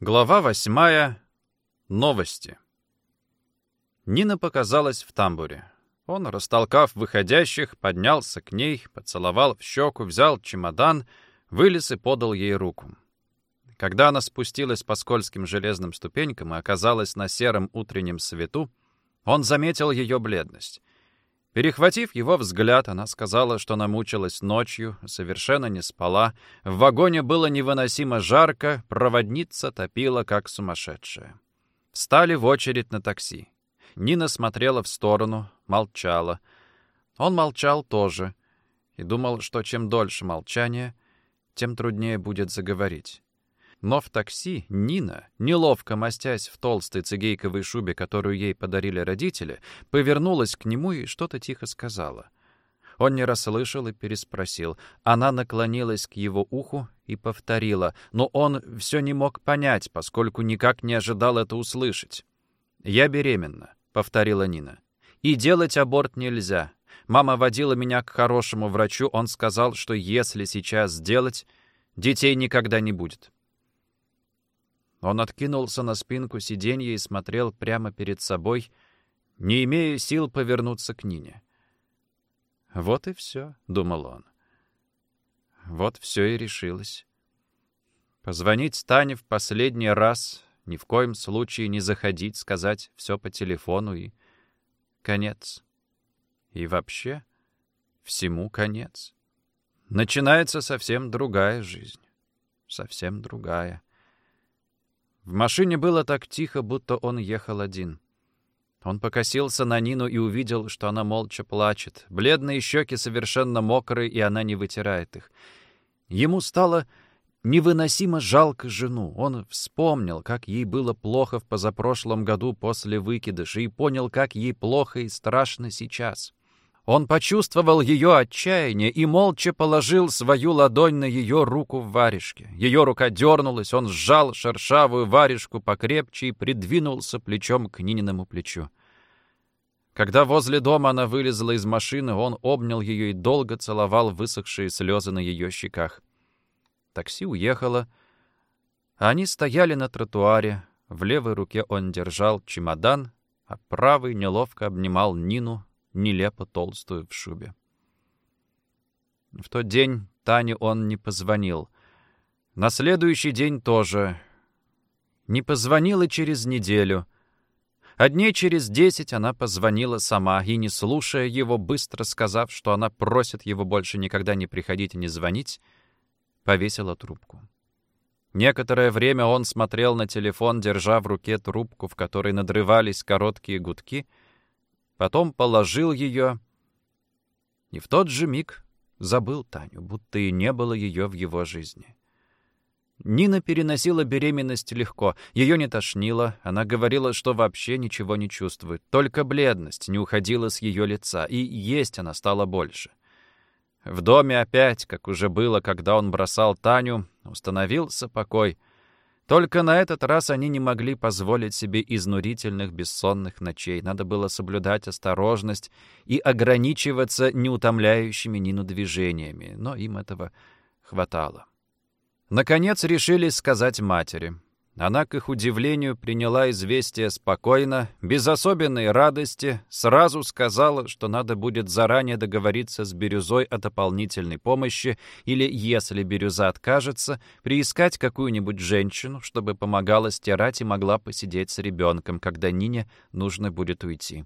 Глава восьмая. Новости. Нина показалась в тамбуре. Он, растолкав выходящих, поднялся к ней, поцеловал в щеку, взял чемодан, вылез и подал ей руку. Когда она спустилась по скользким железным ступенькам и оказалась на сером утреннем свету, он заметил ее бледность. Перехватив его взгляд, она сказала, что намучилась ночью, совершенно не спала. В вагоне было невыносимо жарко, проводница топила, как сумасшедшая. Встали в очередь на такси. Нина смотрела в сторону, молчала. Он молчал тоже и думал, что чем дольше молчание, тем труднее будет заговорить. Но в такси Нина, неловко мастясь в толстой цигейковой шубе, которую ей подарили родители, повернулась к нему и что-то тихо сказала. Он не расслышал и переспросил. Она наклонилась к его уху и повторила, но он все не мог понять, поскольку никак не ожидал это услышать. «Я беременна», — повторила Нина. «И делать аборт нельзя. Мама водила меня к хорошему врачу, он сказал, что если сейчас сделать, детей никогда не будет». Он откинулся на спинку сиденья и смотрел прямо перед собой, не имея сил повернуться к Нине. «Вот и все», — думал он. Вот все и решилось. Позвонить Тане в последний раз, ни в коем случае не заходить, сказать все по телефону и конец. И вообще всему конец. Начинается совсем другая жизнь. Совсем другая. В машине было так тихо, будто он ехал один. Он покосился на Нину и увидел, что она молча плачет. Бледные щеки совершенно мокрые, и она не вытирает их. Ему стало невыносимо жалко жену. Он вспомнил, как ей было плохо в позапрошлом году после выкидыша, и понял, как ей плохо и страшно сейчас. Он почувствовал ее отчаяние и молча положил свою ладонь на ее руку в варежке. Ее рука дернулась, он сжал шершавую варежку покрепче и придвинулся плечом к Нининому плечу. Когда возле дома она вылезла из машины, он обнял ее и долго целовал высохшие слезы на ее щеках. Такси уехало. Они стояли на тротуаре. В левой руке он держал чемодан, а правый неловко обнимал Нину, нелепо толстую в шубе. В тот день Тане он не позвонил. На следующий день тоже. Не позвонил и через неделю. А дней через десять она позвонила сама и, не слушая его, быстро сказав, что она просит его больше никогда не приходить и не звонить, повесила трубку. Некоторое время он смотрел на телефон, держа в руке трубку, в которой надрывались короткие гудки — потом положил ее, и в тот же миг забыл Таню, будто и не было ее в его жизни. Нина переносила беременность легко, ее не тошнило, она говорила, что вообще ничего не чувствует, только бледность не уходила с ее лица, и есть она стала больше. В доме опять, как уже было, когда он бросал Таню, установился покой — только на этот раз они не могли позволить себе изнурительных бессонных ночей. Надо было соблюдать осторожность и ограничиваться неутомляющими Нину движениями, но им этого хватало. Наконец решили сказать матери. Она, к их удивлению, приняла известие спокойно, без особенной радости, сразу сказала, что надо будет заранее договориться с Бирюзой о дополнительной помощи или, если Бирюза откажется, приискать какую-нибудь женщину, чтобы помогала стирать и могла посидеть с ребенком, когда Нине нужно будет уйти.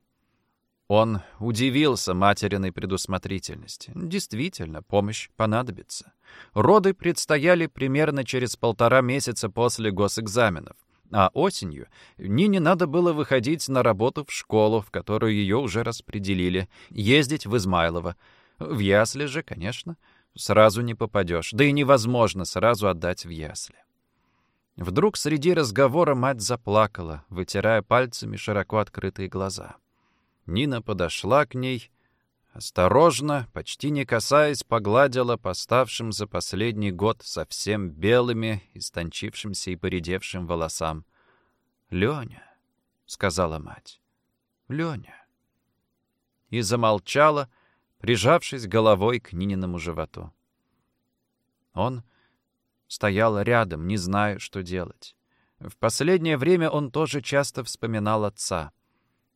Он удивился материной предусмотрительности. Действительно, помощь понадобится. Роды предстояли примерно через полтора месяца после госэкзаменов. А осенью Нине надо было выходить на работу в школу, в которую ее уже распределили, ездить в Измайлово. В ясли же, конечно, сразу не попадешь, да и невозможно сразу отдать в ясли. Вдруг среди разговора мать заплакала, вытирая пальцами широко открытые глаза. Нина подошла к ней, осторожно, почти не касаясь, погладила поставшим за последний год совсем белыми, истончившимся и поредевшим волосам. «Леня», — сказала мать, — «Леня». И замолчала, прижавшись головой к Нининому животу. Он стоял рядом, не зная, что делать. В последнее время он тоже часто вспоминал отца.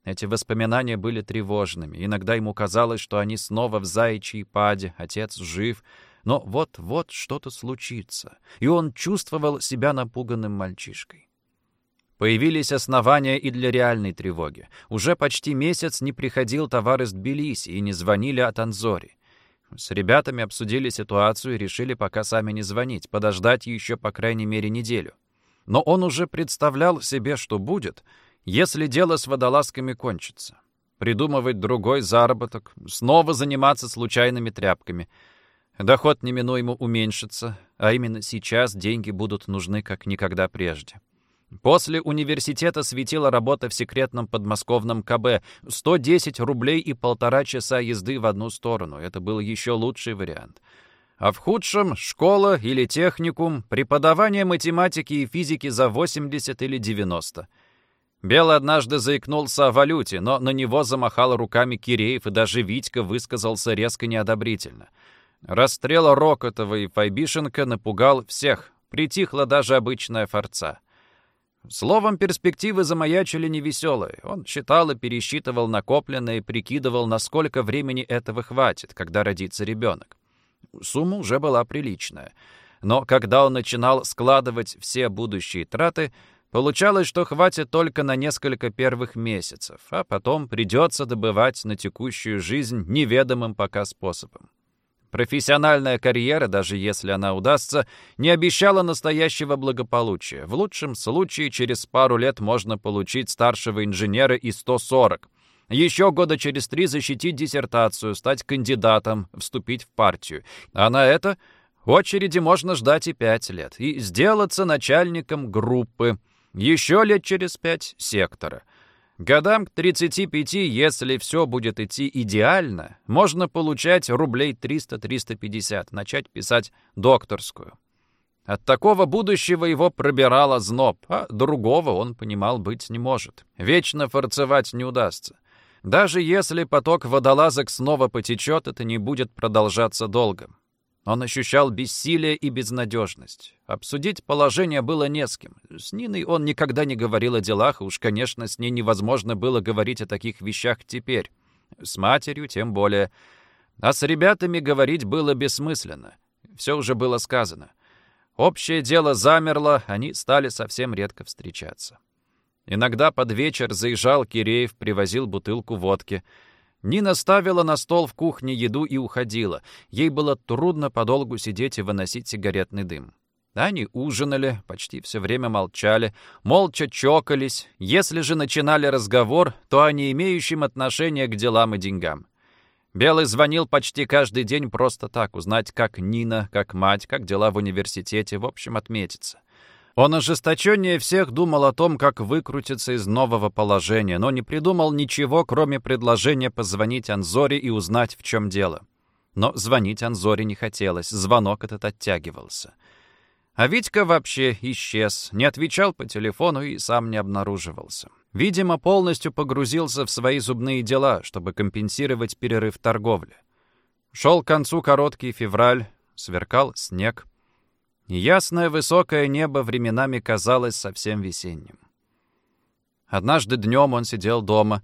Эти воспоминания были тревожными. Иногда ему казалось, что они снова в заячьей паде, отец жив. Но вот-вот что-то случится, и он чувствовал себя напуганным мальчишкой. Появились основания и для реальной тревоги. Уже почти месяц не приходил товар из Тбилиси и не звонили от Анзори. С ребятами обсудили ситуацию и решили пока сами не звонить, подождать еще по крайней мере неделю. Но он уже представлял себе, что будет, если дело с водолазками кончится. Придумывать другой заработок, снова заниматься случайными тряпками. Доход неминуемо уменьшится, а именно сейчас деньги будут нужны как никогда прежде. После университета светила работа в секретном подмосковном КБ. 110 рублей и полтора часа езды в одну сторону. Это был еще лучший вариант. А в худшем — школа или техникум, преподавание математики и физики за 80 или 90. Бел однажды заикнулся о валюте, но на него замахал руками Киреев, и даже Витька высказался резко неодобрительно. Расстрел Рокотова и Файбишенко напугал всех, притихла даже обычная форца. Словом, перспективы замаячили невеселые. Он считал и пересчитывал накопленное и прикидывал, насколько времени этого хватит, когда родится ребенок. Сумма уже была приличная. Но когда он начинал складывать все будущие траты, получалось, что хватит только на несколько первых месяцев, а потом придется добывать на текущую жизнь неведомым пока способом. Профессиональная карьера, даже если она удастся, не обещала настоящего благополучия. В лучшем случае через пару лет можно получить старшего инженера и 140. Еще года через три защитить диссертацию, стать кандидатом, вступить в партию. А на это очереди можно ждать и пять лет. И сделаться начальником группы. Еще лет через пять — сектора. Годам к 35, если все будет идти идеально, можно получать рублей 300-350, начать писать докторскую. От такого будущего его пробирало зноб, а другого он понимал быть не может. Вечно форцевать не удастся. Даже если поток водолазок снова потечет, это не будет продолжаться долго. Он ощущал бессилие и безнадежность. Обсудить положение было не с кем. С Ниной он никогда не говорил о делах, уж, конечно, с ней невозможно было говорить о таких вещах теперь. С матерью тем более. А с ребятами говорить было бессмысленно. Все уже было сказано. Общее дело замерло, они стали совсем редко встречаться. Иногда под вечер заезжал Киреев, привозил бутылку водки — Нина ставила на стол в кухне еду и уходила. Ей было трудно подолгу сидеть и выносить сигаретный дым. Они ужинали, почти все время молчали, молча чокались. Если же начинали разговор, то о не имеющем отношения к делам и деньгам. Белый звонил почти каждый день просто так, узнать, как Нина, как мать, как дела в университете, в общем, отметиться. Он ожесточеннее всех думал о том, как выкрутиться из нового положения, но не придумал ничего, кроме предложения позвонить Анзоре и узнать, в чем дело. Но звонить Анзоре не хотелось, звонок этот оттягивался. А Витька вообще исчез, не отвечал по телефону и сам не обнаруживался. Видимо, полностью погрузился в свои зубные дела, чтобы компенсировать перерыв торговли. Шел к концу короткий февраль, сверкал снег — Ясное высокое небо временами казалось совсем весенним. Однажды днем он сидел дома.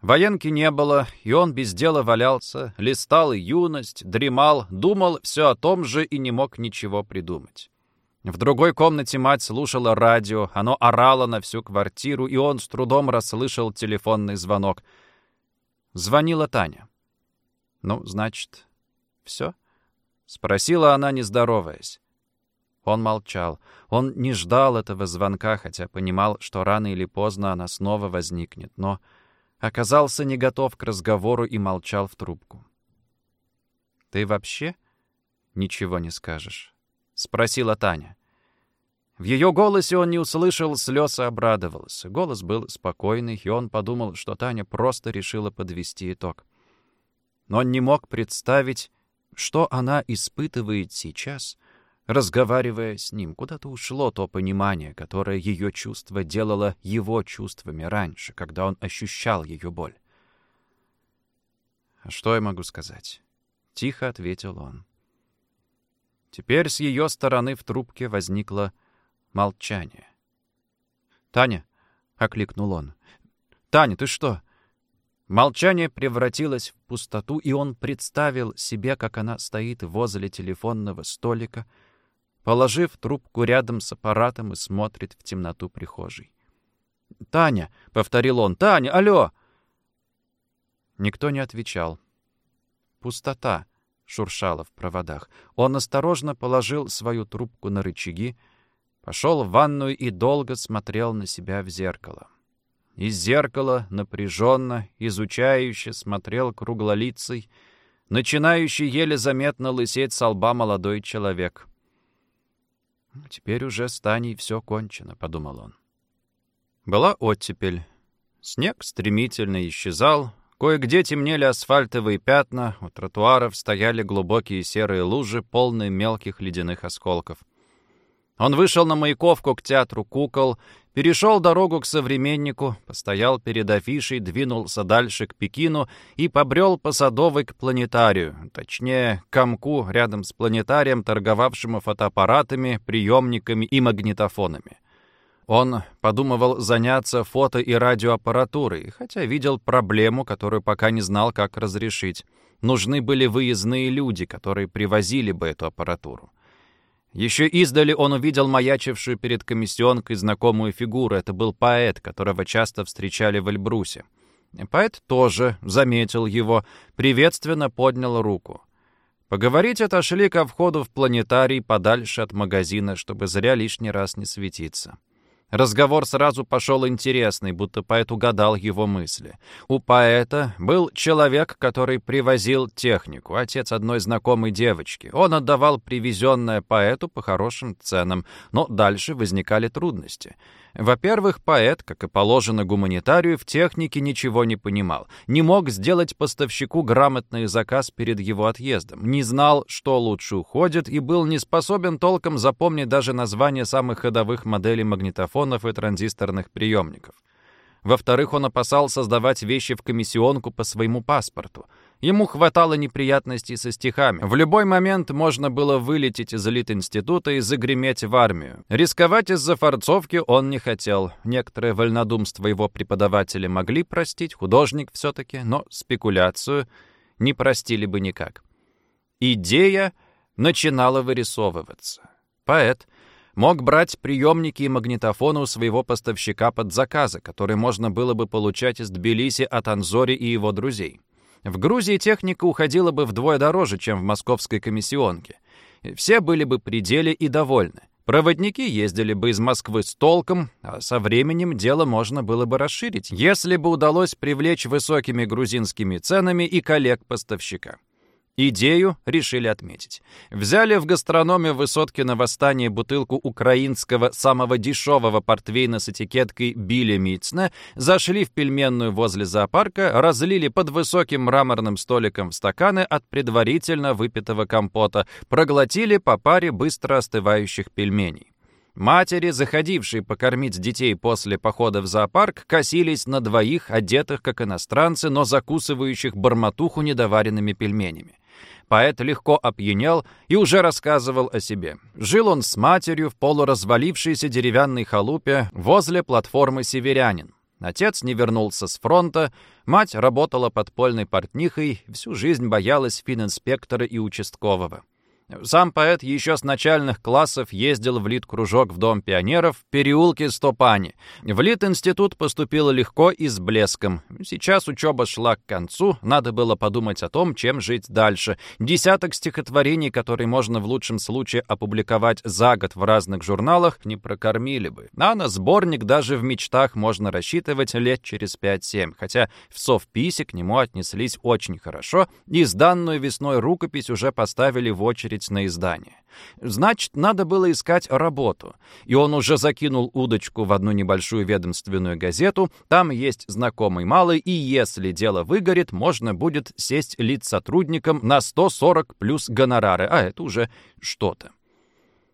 Военки не было, и он без дела валялся, листал юность, дремал, думал все о том же и не мог ничего придумать. В другой комнате мать слушала радио, оно орало на всю квартиру, и он с трудом расслышал телефонный звонок. Звонила Таня. «Ну, значит, все?» — спросила она, не здороваясь. Он молчал. Он не ждал этого звонка, хотя понимал, что рано или поздно она снова возникнет, но оказался не готов к разговору и молчал в трубку. «Ты вообще ничего не скажешь?» — спросила Таня. В ее голосе он не услышал слез и обрадовался. Голос был спокойный, и он подумал, что Таня просто решила подвести итог. Но он не мог представить, что она испытывает сейчас — разговаривая с ним, куда-то ушло то понимание, которое ее чувство делало его чувствами раньше, когда он ощущал ее боль. «А что я могу сказать?» — тихо ответил он. Теперь с ее стороны в трубке возникло молчание. «Таня?» — окликнул он. «Таня, ты что?» Молчание превратилось в пустоту, и он представил себе, как она стоит возле телефонного столика, положив трубку рядом с аппаратом и смотрит в темноту прихожей. «Таня!» — повторил он. «Таня, алло!» Никто не отвечал. Пустота шуршала в проводах. Он осторожно положил свою трубку на рычаги, пошел в ванную и долго смотрел на себя в зеркало. Из зеркала напряженно, изучающе смотрел круглолицый, начинающий еле заметно лысеть со лба молодой человек. «Теперь уже с Таней все кончено», — подумал он. Была оттепель. Снег стремительно исчезал, кое-где темнели асфальтовые пятна, у тротуаров стояли глубокие серые лужи, полные мелких ледяных осколков. Он вышел на Маяковку к театру кукол, перешел дорогу к современнику, постоял перед афишей, двинулся дальше к Пекину и побрел по Садовой к планетарию, точнее, к комку рядом с планетарием, торговавшему фотоаппаратами, приемниками и магнитофонами. Он подумывал заняться фото- и радиоаппаратурой, хотя видел проблему, которую пока не знал, как разрешить. Нужны были выездные люди, которые привозили бы эту аппаратуру. Еще издали он увидел маячившую перед комиссионкой знакомую фигуру. Это был поэт, которого часто встречали в Эльбрусе. Поэт тоже заметил его, приветственно поднял руку. Поговорить отошли ко входу в планетарий подальше от магазина, чтобы зря лишний раз не светиться. Разговор сразу пошел интересный, будто поэт угадал его мысли. У поэта был человек, который привозил технику, отец одной знакомой девочки. Он отдавал привезенное поэту по хорошим ценам, но дальше возникали трудности. Во-первых, поэт, как и положено гуманитарию, в технике ничего не понимал. Не мог сделать поставщику грамотный заказ перед его отъездом. Не знал, что лучше уходит, и был не способен толком запомнить даже название самых ходовых моделей магнитофонов и транзисторных приемников. Во-вторых, он опасался сдавать вещи в комиссионку по своему паспорту. Ему хватало неприятностей со стихами. В любой момент можно было вылететь из элит-института и загреметь в армию. Рисковать из-за форцовки он не хотел. Некоторое вольнодумство его преподаватели могли простить, художник все-таки, но спекуляцию не простили бы никак. Идея начинала вырисовываться. Поэт мог брать приемники и магнитофоны у своего поставщика под заказы, которые можно было бы получать из Тбилиси от Анзори и его друзей. В Грузии техника уходила бы вдвое дороже, чем в московской комиссионке. Все были бы при деле и довольны. Проводники ездили бы из Москвы с толком, а со временем дело можно было бы расширить, если бы удалось привлечь высокими грузинскими ценами и коллег-поставщика. Идею решили отметить. Взяли в гастрономе высотки на восстание бутылку украинского самого дешевого портвейна с этикеткой «Билли Мицна», зашли в пельменную возле зоопарка, разлили под высоким мраморным столиком стаканы от предварительно выпитого компота, проглотили по паре быстро остывающих пельменей. Матери, заходившие покормить детей после похода в зоопарк, косились на двоих, одетых как иностранцы, но закусывающих бормотуху недоваренными пельменями. Поэт легко опьянел и уже рассказывал о себе. Жил он с матерью в полуразвалившейся деревянной халупе возле платформы «Северянин». Отец не вернулся с фронта, мать работала подпольной портнихой, всю жизнь боялась фининспектора и участкового. Сам поэт еще с начальных классов ездил в лит-кружок в Дом пионеров в переулке Стопани. В лит-институт поступил легко и с блеском. Сейчас учеба шла к концу, надо было подумать о том, чем жить дальше. Десяток стихотворений, которые можно в лучшем случае опубликовать за год в разных журналах, не прокормили бы. А на сборник даже в мечтах можно рассчитывать лет через 5-7, хотя в совписи к нему отнеслись очень хорошо, и сданную весной рукопись уже поставили в очередь очередь на издание. Значит, надо было искать работу. И он уже закинул удочку в одну небольшую ведомственную газету. Там есть знакомый малый, и если дело выгорит, можно будет сесть лиц-сотрудником на 140 плюс гонорары. А это уже что-то.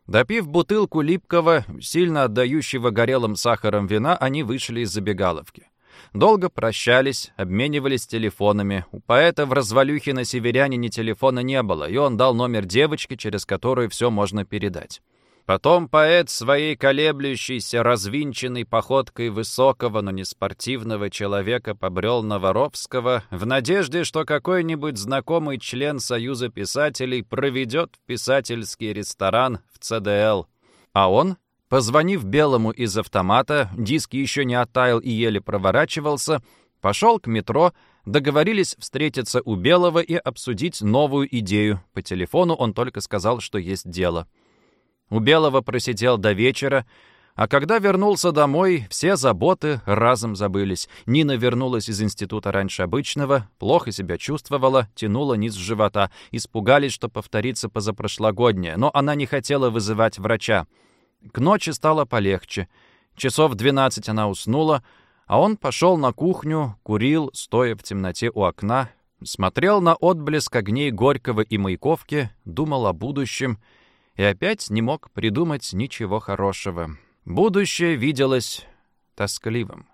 Допив бутылку липкого, сильно отдающего горелым сахаром вина, они вышли из забегаловки. Долго прощались, обменивались телефонами. У поэта в развалюхе на северяне ни телефона не было, и он дал номер девочки, через которую все можно передать. Потом поэт своей колеблющейся, развинченной походкой высокого, но не спортивного человека побрел на Воровского в надежде, что какой-нибудь знакомый член Союза писателей проведет в писательский ресторан в ЦДЛ. А он, позвонив Белому из автомата, диск еще не оттаял и еле проворачивался, пошел к метро, договорились встретиться у Белого и обсудить новую идею. По телефону он только сказал, что есть дело. У Белого просидел до вечера, а когда вернулся домой, все заботы разом забылись. Нина вернулась из института раньше обычного, плохо себя чувствовала, тянула низ живота. Испугались, что повторится позапрошлогоднее, но она не хотела вызывать врача. К ночи стало полегче. Часов двенадцать она уснула, а он пошел на кухню, курил, стоя в темноте у окна, смотрел на отблеск огней Горького и Маяковки, думал о будущем — и опять не мог придумать ничего хорошего. Будущее виделось тоскливым.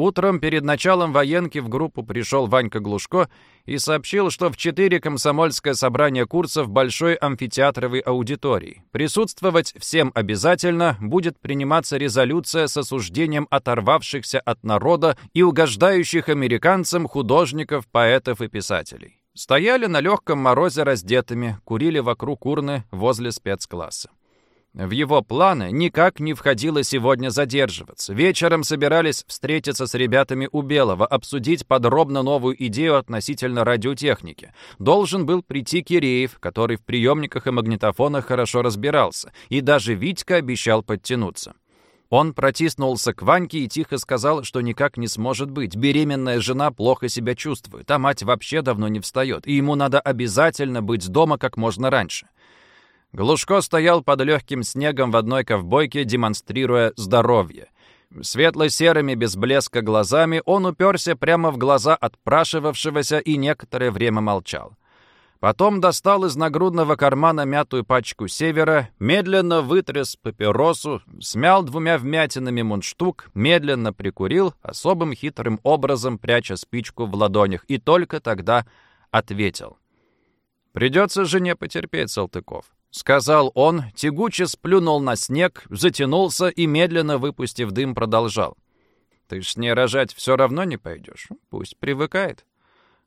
Утром перед началом военки в группу пришел Ванька Глушко и сообщил, что в четыре комсомольское собрание курсов большой амфитеатровой аудитории. Присутствовать всем обязательно, будет приниматься резолюция с осуждением оторвавшихся от народа и угождающих американцам художников, поэтов и писателей. Стояли на легком морозе раздетыми, курили вокруг урны возле спецкласса. В его планы никак не входило сегодня задерживаться. Вечером собирались встретиться с ребятами у Белого, обсудить подробно новую идею относительно радиотехники. Должен был прийти Киреев, который в приемниках и магнитофонах хорошо разбирался, и даже Витька обещал подтянуться. Он протиснулся к Ваньке и тихо сказал, что никак не сможет быть. Беременная жена плохо себя чувствует, а мать вообще давно не встает, и ему надо обязательно быть дома как можно раньше. Глушко стоял под легким снегом в одной ковбойке, демонстрируя здоровье. Светло-серыми, без блеска глазами он уперся прямо в глаза отпрашивавшегося и некоторое время молчал. Потом достал из нагрудного кармана мятую пачку севера, медленно вытряс папиросу, смял двумя вмятинами мундштук, медленно прикурил, особым хитрым образом пряча спичку в ладонях, и только тогда ответил. «Придется жене потерпеть, Салтыков», — сказал он, тягуче сплюнул на снег, затянулся и, медленно выпустив дым, продолжал. «Ты ж с ней рожать все равно не пойдешь. Пусть привыкает.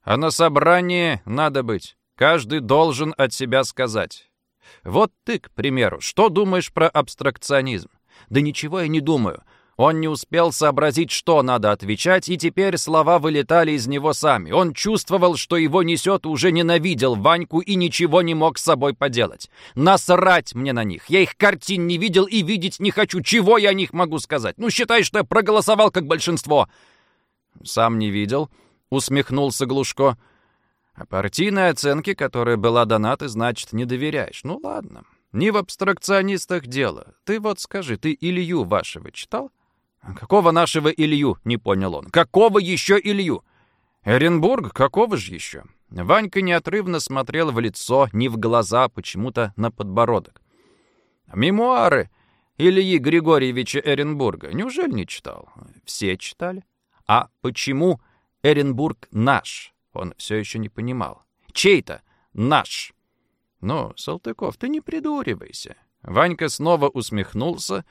А на собрании надо быть». Каждый должен от себя сказать. Вот ты, к примеру, что думаешь про абстракционизм? Да ничего я не думаю. Он не успел сообразить, что надо отвечать, и теперь слова вылетали из него сами. Он чувствовал, что его несет, уже ненавидел Ваньку и ничего не мог с собой поделать. Насрать мне на них. Я их картин не видел и видеть не хочу. Чего я о них могу сказать? Ну, считай, что я проголосовал как большинство. Сам не видел, усмехнулся Глушко. А партийной оценке, которая была дана, ты, значит, не доверяешь. Ну ладно. Не в абстракционистах дело. Ты вот скажи, ты Илью вашего читал? Какого нашего Илью? Не понял он. Какого еще Илью? Эренбург? Какого же еще? Ванька неотрывно смотрел в лицо, не в глаза, почему-то на подбородок. Мемуары Ильи Григорьевича Эренбурга. Неужели не читал? Все читали. А почему Эренбург наш? Он все еще не понимал. «Чей-то? Наш!» «Ну, Салтыков, ты не придуривайся». Ванька снова усмехнулся,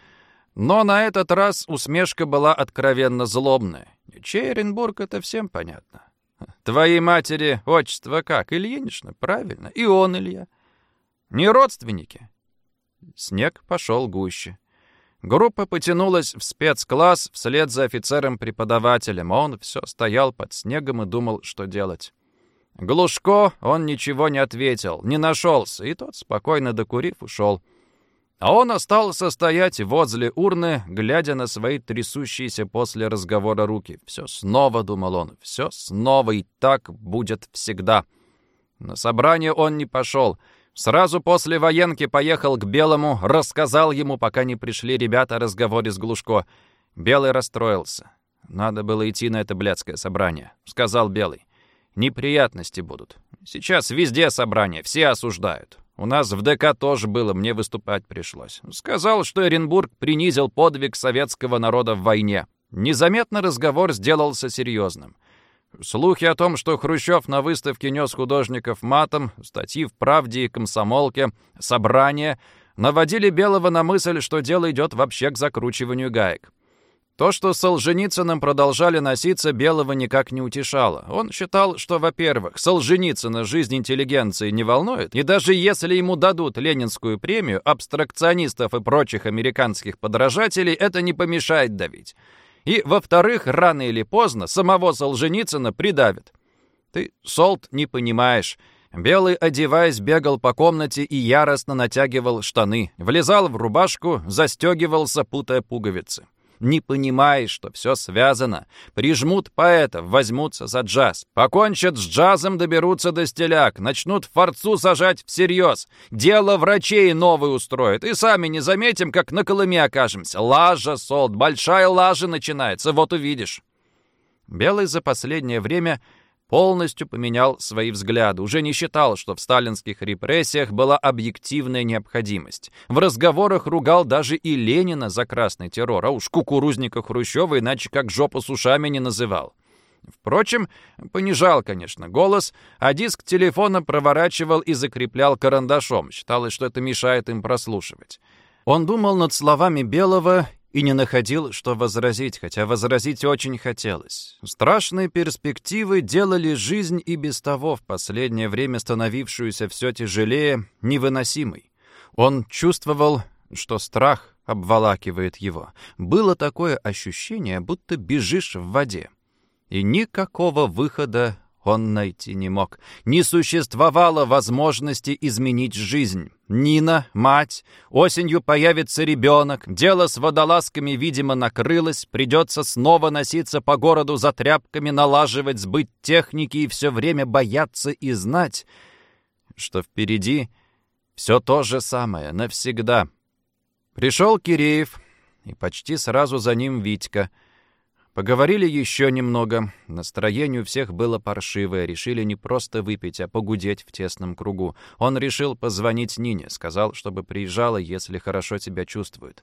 но на этот раз усмешка была откровенно злобная. Чей Оренбург — это всем понятно. Твоей матери отчество как? Ильинична, правильно. И он Илья. Не родственники. Снег пошел гуще. Группа потянулась в спецкласс вслед за офицером-преподавателем, а он все стоял под снегом и думал, что делать. Глушко он ничего не ответил, не нашелся, и тот, спокойно докурив, ушел. А он остался стоять возле урны, глядя на свои трясущиеся после разговора руки. «Все снова», — думал он, — «все снова, и так будет всегда». На собрание он не пошел — Сразу после военки поехал к Белому, рассказал ему, пока не пришли ребята, о разговоре с Глушко. Белый расстроился. «Надо было идти на это блядское собрание», — сказал Белый. «Неприятности будут. Сейчас везде собрание, все осуждают. У нас в ДК тоже было, мне выступать пришлось. Сказал, что Оренбург принизил подвиг советского народа в войне. Незаметно разговор сделался серьезным. Слухи о том, что Хрущев на выставке нес художников матом, статьи в «Правде» и «Комсомолке», собрание, наводили Белого на мысль, что дело идет вообще к закручиванию гаек. То, что с Солженицыным продолжали носиться, Белого никак не утешало. Он считал, что, во-первых, Солженицына жизнь интеллигенции не волнует, и даже если ему дадут Ленинскую премию, абстракционистов и прочих американских подражателей это не помешает давить. И, во-вторых, рано или поздно самого Солженицына придавят. Ты, Солт, не понимаешь. Белый, одеваясь, бегал по комнате и яростно натягивал штаны, влезал в рубашку, застегивался, путая пуговицы не понимаешь, что все связано. Прижмут поэтов, возьмутся за джаз. Покончат с джазом, доберутся до стеляк. Начнут форцу сажать всерьез. Дело врачей новый устроят. И сами не заметим, как на Колыме окажемся. Лажа, Солд, большая лажа начинается, вот увидишь. Белый за последнее время полностью поменял свои взгляды, уже не считал, что в сталинских репрессиях была объективная необходимость. В разговорах ругал даже и Ленина за красный террор, а уж кукурузника Хрущева иначе как жопу с ушами не называл. Впрочем, понижал, конечно, голос, а диск телефона проворачивал и закреплял карандашом. Считалось, что это мешает им прослушивать. Он думал над словами Белого и не находил, что возразить, хотя возразить очень хотелось. Страшные перспективы делали жизнь и без того в последнее время становившуюся все тяжелее невыносимой. Он чувствовал, что страх обволакивает его. Было такое ощущение, будто бежишь в воде. И никакого выхода он найти не мог. Не существовало возможности изменить жизнь. Нина, мать, осенью появится ребенок, дело с водолазками, видимо, накрылось, придется снова носиться по городу за тряпками, налаживать сбыть техники и все время бояться и знать, что впереди все то же самое, навсегда. Пришел Киреев, и почти сразу за ним Витька — Поговорили еще немного. Настроение у всех было паршивое. Решили не просто выпить, а погудеть в тесном кругу. Он решил позвонить Нине. Сказал, чтобы приезжала, если хорошо себя чувствует.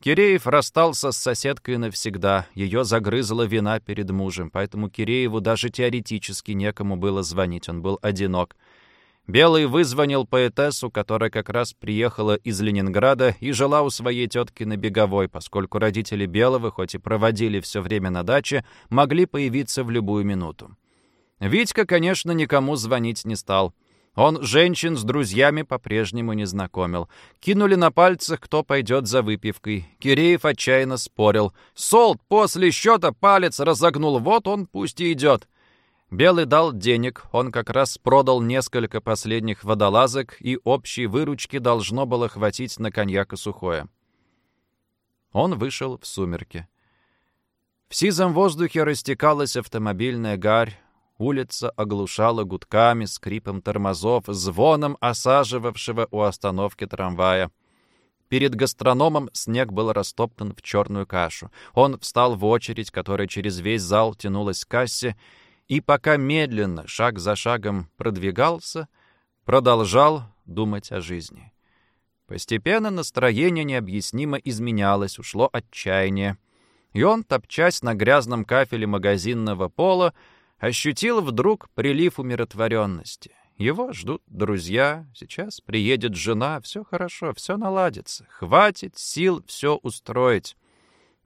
Киреев расстался с соседкой навсегда. Ее загрызла вина перед мужем, поэтому Кирееву даже теоретически некому было звонить. Он был одинок. Белый вызвонил поэтессу, которая как раз приехала из Ленинграда и жила у своей тетки на Беговой, поскольку родители Белого, хоть и проводили все время на даче, могли появиться в любую минуту. Витька, конечно, никому звонить не стал. Он женщин с друзьями по-прежнему не знакомил. Кинули на пальцах, кто пойдет за выпивкой. Киреев отчаянно спорил. «Солд после счета палец разогнул, вот он пусть и идет». Белый дал денег, он как раз продал несколько последних водолазок, и общей выручки должно было хватить на коньяк и сухое. Он вышел в сумерки. В сизом воздухе растекалась автомобильная гарь, улица оглушала гудками, скрипом тормозов, звоном осаживавшего у остановки трамвая. Перед гастрономом снег был растоптан в черную кашу. Он встал в очередь, которая через весь зал тянулась к кассе, и пока медленно, шаг за шагом продвигался, продолжал думать о жизни. Постепенно настроение необъяснимо изменялось, ушло отчаяние. И он, топчась на грязном кафеле магазинного пола, ощутил вдруг прилив умиротворенности. Его ждут друзья, сейчас приедет жена, все хорошо, все наладится. Хватит сил все устроить.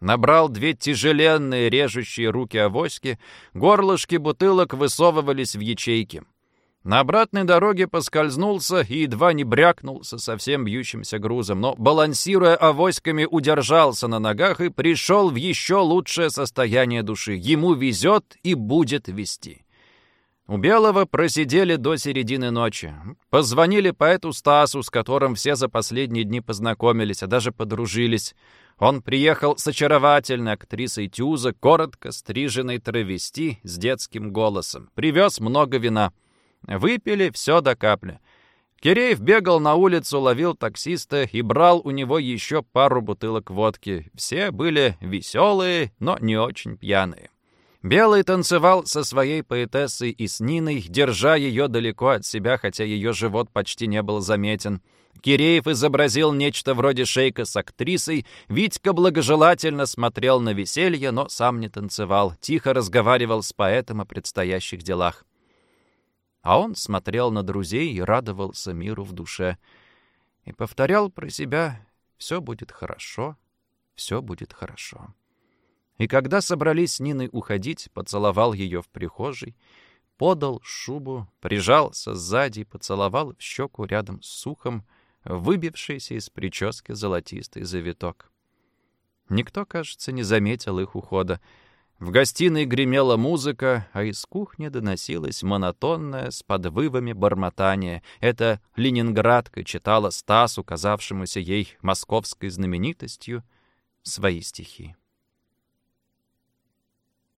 Набрал две тяжеленные режущие руки авоськи, горлышки бутылок высовывались в ячейки. На обратной дороге поскользнулся и едва не брякнулся совсем бьющимся грузом, но, балансируя авоськами, удержался на ногах и пришел в еще лучшее состояние души. Ему везет и будет вести. У Белого просидели до середины ночи. Позвонили поэту Стасу, с которым все за последние дни познакомились, а даже подружились. Он приехал с очаровательной актрисой Тюза, коротко стриженной травести с детским голосом. Привез много вина. Выпили все до капли. Киреев бегал на улицу, ловил таксиста и брал у него еще пару бутылок водки. Все были веселые, но не очень пьяные. Белый танцевал со своей поэтессой и с Ниной, держа ее далеко от себя, хотя ее живот почти не был заметен. Киреев изобразил нечто вроде шейка с актрисой, Витька благожелательно смотрел на веселье, но сам не танцевал, тихо разговаривал с поэтом о предстоящих делах. А он смотрел на друзей и радовался миру в душе. и повторял про себя «все будет хорошо, все будет хорошо». И когда собрались с Ниной уходить, поцеловал ее в прихожей, подал шубу, прижался сзади, поцеловал в щеку рядом с сухом, выбившийся из прически золотистый завиток. Никто, кажется, не заметил их ухода. В гостиной гремела музыка, а из кухни доносилось монотонное с подвывами бормотание. Это ленинградка читала Стасу, казавшемуся ей московской знаменитостью, свои стихи.